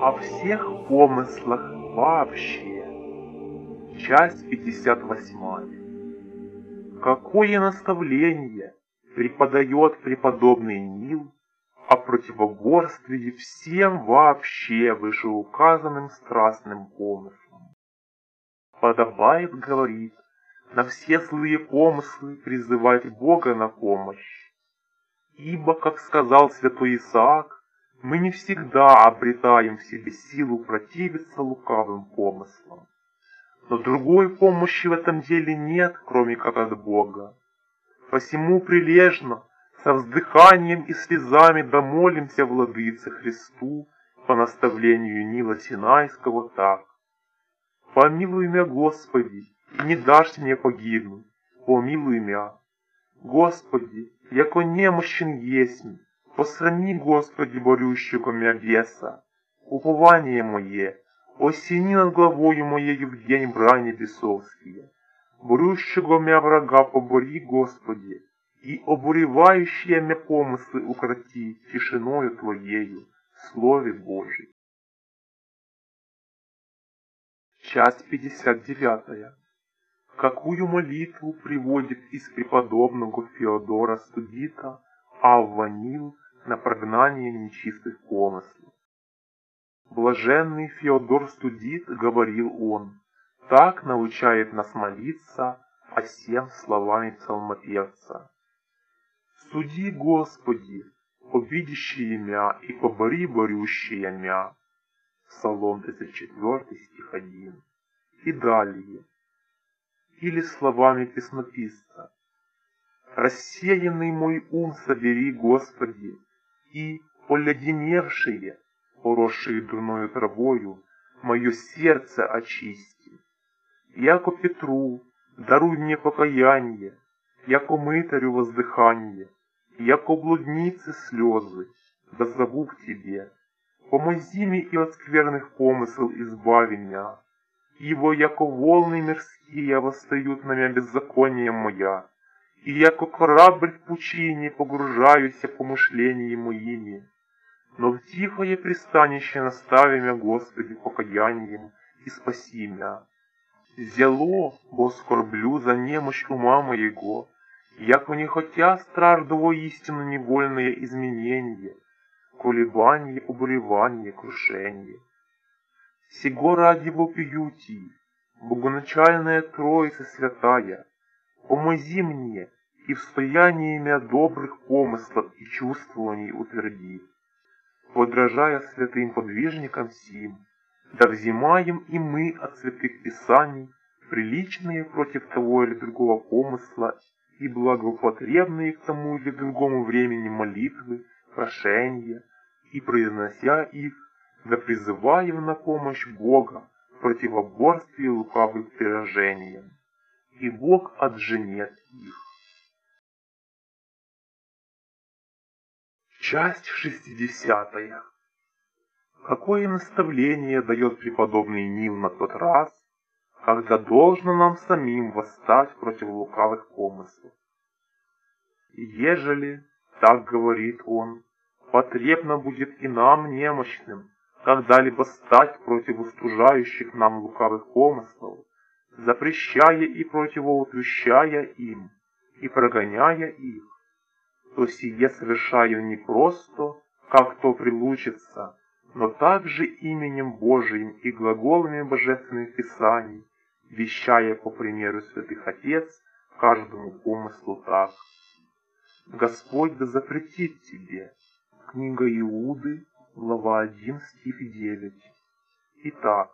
о всех помыслах вообще. Часть 58. Какое наставление преподает преподобный Нил о противоборстве всем вообще вышеуказанным страстным помыслам. Подобает, говорит, на все злые помыслы призывать Бога на помощь. Ибо, как сказал святой Исаак, мы не всегда обретаем в себе силу противиться лукавым помыслам. Но другой помощи в этом деле нет, кроме как от Бога. Посему прилежно, со вздыханием и слезами домолимся Владыце Христу по наставлению Нила Синайского так. Помилуй меня, Господи, и не дашь мне погибнуть, помилуй меня. Господи, яко немощен есть, посрами, Господи, борющего меня веса. Упование мое, осени над главою моею в день брани бесовские. Борющего меня врага побори, Господи, и обуревающие меня помыслы укроти тишиною Твоею, Слове Божий. Часть 59. Какую молитву приводит из преподобного Феодора Студита Авванил на прогнание нечистых помыслов? Блаженный Феодор Студит, говорил он, так научает нас молиться о всем словами псалмопевца. Суди, Господи, обидящие мя и побори борющие мя. Псалом 34, стих 1. И далее. Или словами песнописца. Рассеянный мой ум собери, Господи, и оледеневшие, поросшие дурною травою, мое сердце очисти. Яко Петру, даруй мне покаяние, яко мытарю воздыхание, яко блудницы слезы, да зову к Тебе. Помози мне и от скверных помыслов избави меня, ибо яко волны мирские восстают на меня беззаконием моя, и яко корабль в пучине погружаюся помышлением моими. Но в тихое пристанище настави меня, Господи, покаянием, и спаси меня. Зело, бо скорблю за немощь ума моего, яко не хотя страждало истину невольное изменение, колебание, обуревание, крушение. Сего ради вопиюти, богоначальная Троица Святая, помози мне и в имя добрых помыслов и чувствований утверди, подражая святым подвижникам сим, да взимаем и мы от святых писаний приличные против того или другого помысла и благопотребные к тому или другому времени молитвы, прошения, и произнося их, да призываем на помощь Бога в противоборстве лукавым приражениям, и Бог отженет их. Часть шестидесятая. Какое наставление дает преподобный Нил на тот раз, когда должно нам самим восстать против лукавых помыслов. Ежели, так говорит он, потребно будет и нам, немощным, когда-либо стать против устужающих нам лукавых помыслов, запрещая и противоутвещая им, и прогоняя их, то сие совершаю не просто, как то прилучится, но также именем Божиим и глаголами божественных писаний, вещая по примеру святых отец каждому помыслу так. Господь да запретит тебе. Книга Иуды, глава 1, стих 9. Итак,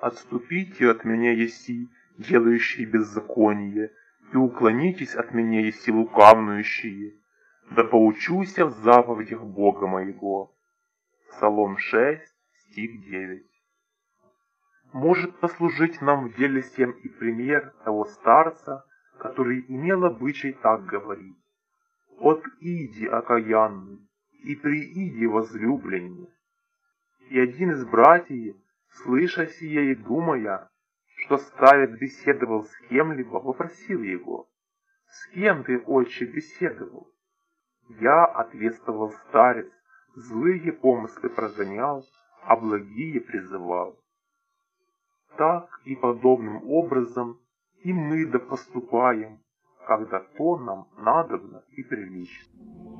отступите от меня, еси, делающие беззаконие, и уклонитесь от меня, еси лукавнующие, да поучуся в заповедях Бога моего. Псалом 6, стих 9 может послужить нам в деле всем и пример того старца, который имел обычай так говорить. «От иди, окаянный, и прииди, возлюбленный». И один из братьев, слыша сие и думая, что старец беседовал с кем-либо, попросил его, «С кем ты, отче, беседовал?» Я, ответствовал старец, злые помыслы прогонял, а благие призывал. Так и подобным образом и мы да поступаем, когда то нам надобно и прилично.